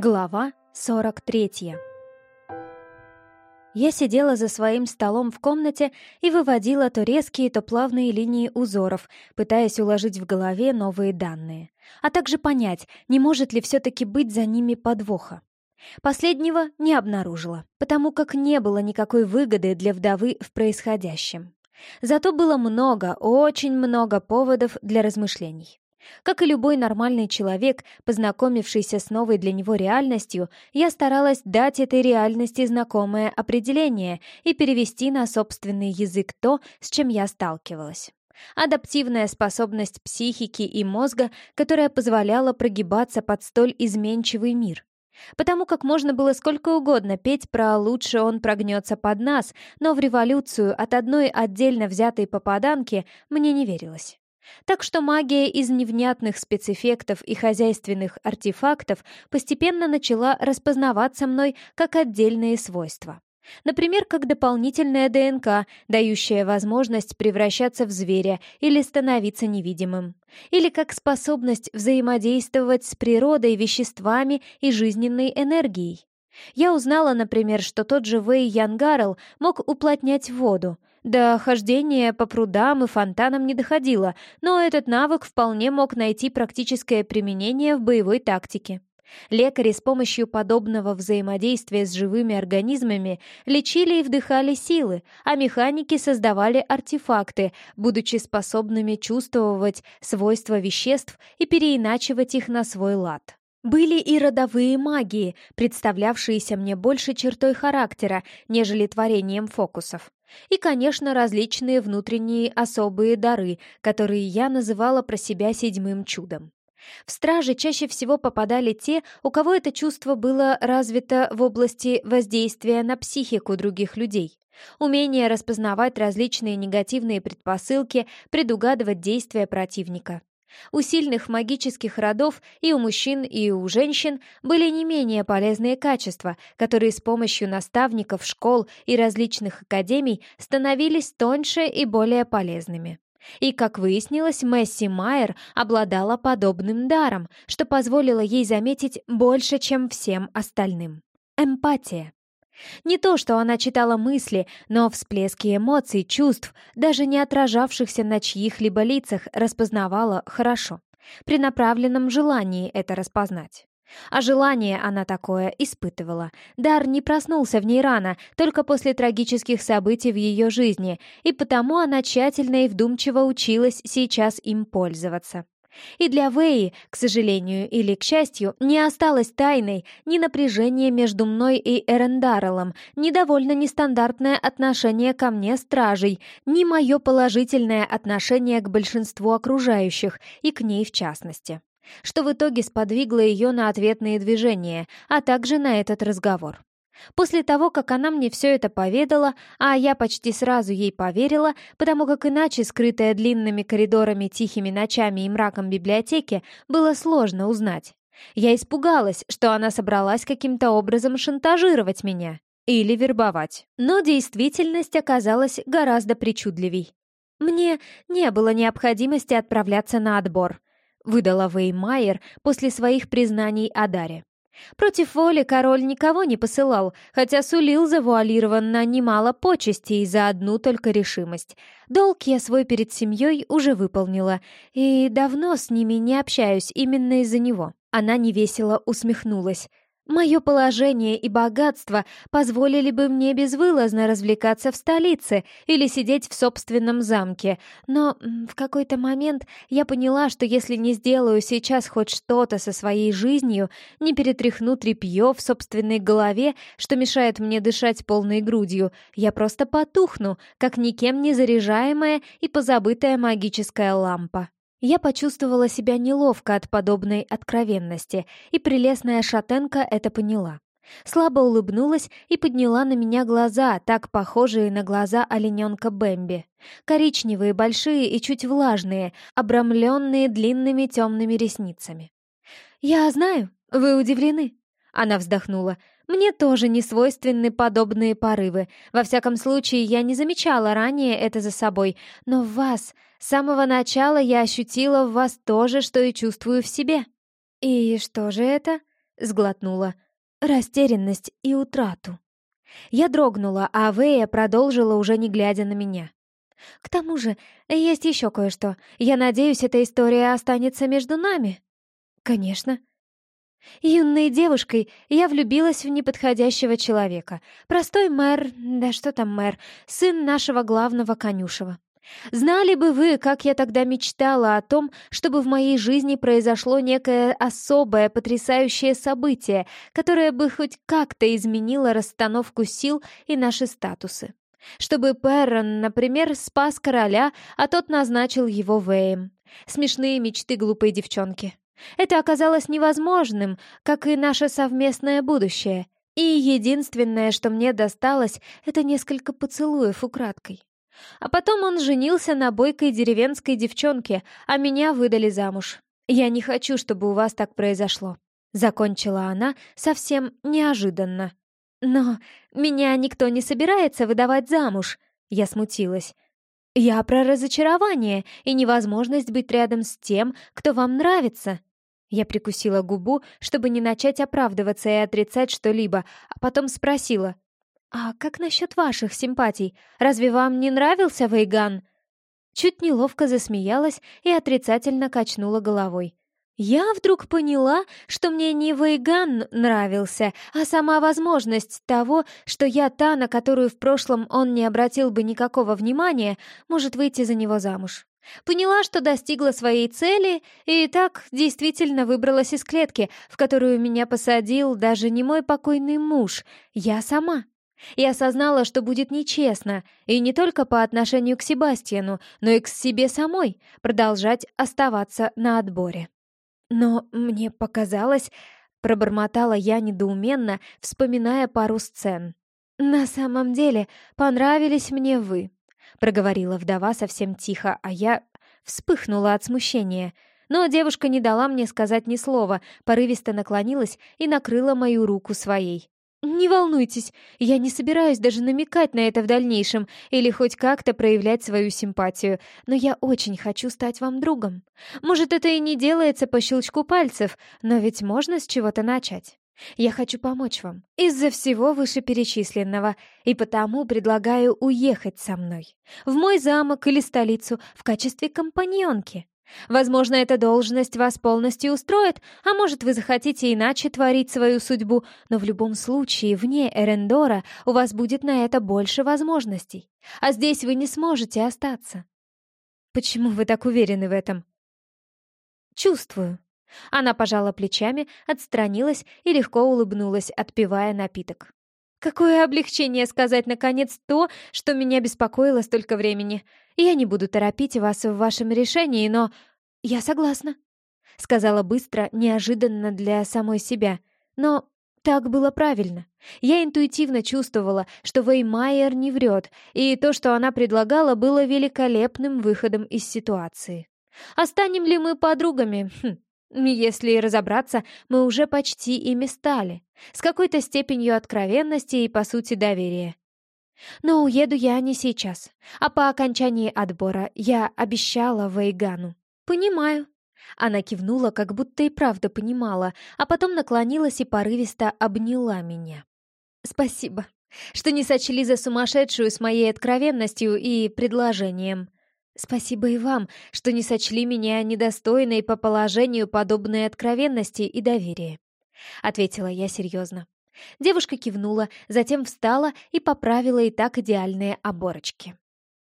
Глава 43 Я сидела за своим столом в комнате и выводила то резкие, то плавные линии узоров, пытаясь уложить в голове новые данные, а также понять, не может ли все-таки быть за ними подвоха. Последнего не обнаружила, потому как не было никакой выгоды для вдовы в происходящем. Зато было много, очень много поводов для размышлений. Как и любой нормальный человек, познакомившийся с новой для него реальностью, я старалась дать этой реальности знакомое определение и перевести на собственный язык то, с чем я сталкивалась. Адаптивная способность психики и мозга, которая позволяла прогибаться под столь изменчивый мир. Потому как можно было сколько угодно петь про «лучше он прогнется под нас», но в революцию от одной отдельно взятой попаданки мне не верилось. Так что магия из невнятных спецэффектов и хозяйственных артефактов постепенно начала распознаваться мной как отдельные свойства. Например, как дополнительная ДНК, дающая возможность превращаться в зверя или становиться невидимым. Или как способность взаимодействовать с природой, веществами и жизненной энергией. Я узнала, например, что тот же Вэй Янгарл мог уплотнять воду, до хождения по прудам и фонтанам не доходило, но этот навык вполне мог найти практическое применение в боевой тактике. Лекари с помощью подобного взаимодействия с живыми организмами лечили и вдыхали силы, а механики создавали артефакты, будучи способными чувствовать свойства веществ и переиначивать их на свой лад. Были и родовые магии, представлявшиеся мне больше чертой характера, нежели творением фокусов. И, конечно, различные внутренние особые дары, которые я называла про себя седьмым чудом. В страже чаще всего попадали те, у кого это чувство было развито в области воздействия на психику других людей. Умение распознавать различные негативные предпосылки, предугадывать действия противника. У сильных магических родов и у мужчин, и у женщин были не менее полезные качества, которые с помощью наставников, школ и различных академий становились тоньше и более полезными. И, как выяснилось, Месси Майер обладала подобным даром, что позволило ей заметить больше, чем всем остальным. Эмпатия. Не то, что она читала мысли, но всплески эмоций, чувств, даже не отражавшихся на чьих-либо лицах, распознавала хорошо. При направленном желании это распознать. А желание она такое испытывала. Дар не проснулся в ней рано, только после трагических событий в ее жизни, и потому она тщательно и вдумчиво училась сейчас им пользоваться. И для Вэи, к сожалению или к счастью, не осталось тайной ни напряжение между мной и Эрендарелом, ни довольно нестандартное отношение ко мне стражей, ни мое положительное отношение к большинству окружающих и к ней в частности. Что в итоге сподвигло ее на ответные движения, а также на этот разговор. После того, как она мне все это поведала, а я почти сразу ей поверила, потому как иначе, скрытая длинными коридорами, тихими ночами и мраком библиотеки, было сложно узнать. Я испугалась, что она собралась каким-то образом шантажировать меня или вербовать. Но действительность оказалась гораздо причудливей. Мне не было необходимости отправляться на отбор, выдала Веймайер после своих признаний о Даре. Против воли король никого не посылал, хотя сулил завуалированно немало почестей за одну только решимость. Долг я свой перед семьей уже выполнила, и давно с ними не общаюсь именно из-за него. Она невесело усмехнулась. Мое положение и богатство позволили бы мне безвылазно развлекаться в столице или сидеть в собственном замке, но в какой-то момент я поняла, что если не сделаю сейчас хоть что-то со своей жизнью, не перетряхну тряпье в собственной голове, что мешает мне дышать полной грудью, я просто потухну, как никем не заряжаемая и позабытая магическая лампа. Я почувствовала себя неловко от подобной откровенности, и прелестная шатенка это поняла. Слабо улыбнулась и подняла на меня глаза, так похожие на глаза олененка Бэмби. Коричневые, большие и чуть влажные, обрамленные длинными темными ресницами. «Я знаю, вы удивлены», — она вздохнула. «Мне тоже не свойственны подобные порывы. Во всяком случае, я не замечала ранее это за собой, но в вас с самого начала я ощутила в вас то же, что и чувствую в себе». «И что же это?» сглотнула. Растерянность и утрату. Я дрогнула, а Вэя продолжила, уже не глядя на меня. «К тому же, есть еще кое-что. Я надеюсь, эта история останется между нами?» «Конечно». Юной девушкой я влюбилась в неподходящего человека. Простой мэр, да что там мэр, сын нашего главного конюшева. Знали бы вы, как я тогда мечтала о том, чтобы в моей жизни произошло некое особое, потрясающее событие, которое бы хоть как-то изменило расстановку сил и наши статусы. Чтобы Перрон, например, спас короля, а тот назначил его Вэем. Смешные мечты глупой девчонки. Это оказалось невозможным, как и наше совместное будущее. И единственное, что мне досталось, это несколько поцелуев украдкой. А потом он женился на бойкой деревенской девчонке, а меня выдали замуж. Я не хочу, чтобы у вас так произошло. Закончила она совсем неожиданно. Но меня никто не собирается выдавать замуж. Я смутилась. Я про разочарование и невозможность быть рядом с тем, кто вам нравится. Я прикусила губу, чтобы не начать оправдываться и отрицать что-либо, а потом спросила. «А как насчет ваших симпатий? Разве вам не нравился Вейган?» Чуть неловко засмеялась и отрицательно качнула головой. Я вдруг поняла, что мне не Вейган нравился, а сама возможность того, что я та, на которую в прошлом он не обратил бы никакого внимания, может выйти за него замуж. Поняла, что достигла своей цели, и так действительно выбралась из клетки, в которую меня посадил даже не мой покойный муж, я сама. И осознала, что будет нечестно, и не только по отношению к Себастьяну, но и к себе самой, продолжать оставаться на отборе. Но мне показалось, пробормотала я недоуменно, вспоминая пару сцен. «На самом деле, понравились мне вы», — проговорила вдова совсем тихо, а я вспыхнула от смущения. Но девушка не дала мне сказать ни слова, порывисто наклонилась и накрыла мою руку своей. «Не волнуйтесь, я не собираюсь даже намекать на это в дальнейшем или хоть как-то проявлять свою симпатию, но я очень хочу стать вам другом. Может, это и не делается по щелчку пальцев, но ведь можно с чего-то начать. Я хочу помочь вам из-за всего вышеперечисленного, и потому предлагаю уехать со мной в мой замок или столицу в качестве компаньонки. Возможно, эта должность вас полностью устроит, а может, вы захотите иначе творить свою судьбу, но в любом случае, вне Эрендора у вас будет на это больше возможностей, а здесь вы не сможете остаться. Почему вы так уверены в этом? Чувствую. Она пожала плечами, отстранилась и легко улыбнулась, отпивая напиток. Какое облегчение сказать, наконец, то, что меня беспокоило столько времени. Я не буду торопить вас в вашем решении, но... Я согласна. Сказала быстро, неожиданно для самой себя. Но так было правильно. Я интуитивно чувствовала, что Веймайер не врет, и то, что она предлагала, было великолепным выходом из ситуации. Останем ли мы подругами? Хм, если разобраться, мы уже почти ими стали, с какой-то степенью откровенности и, по сути, доверия. Но уеду я не сейчас, а по окончании отбора я обещала Вейгану. «Понимаю». Она кивнула, как будто и правда понимала, а потом наклонилась и порывисто обняла меня. «Спасибо, что не сочли за сумасшедшую с моей откровенностью и предложением. Спасибо и вам, что не сочли меня недостойной по положению подобной откровенности и доверия», — ответила я серьезно. Девушка кивнула, затем встала и поправила и так идеальные оборочки.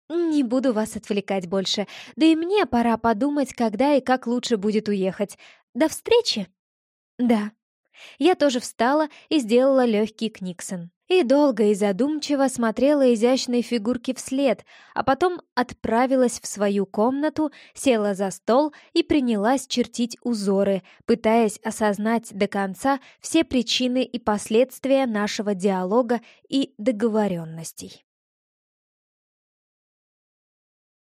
«Не буду вас отвлекать больше, да и мне пора подумать, когда и как лучше будет уехать. До встречи!» «Да». Я тоже встала и сделала легкий книксон и долго и задумчиво смотрела изящной фигурке вслед, а потом отправилась в свою комнату, села за стол и принялась чертить узоры, пытаясь осознать до конца все причины и последствия нашего диалога и договоренностей.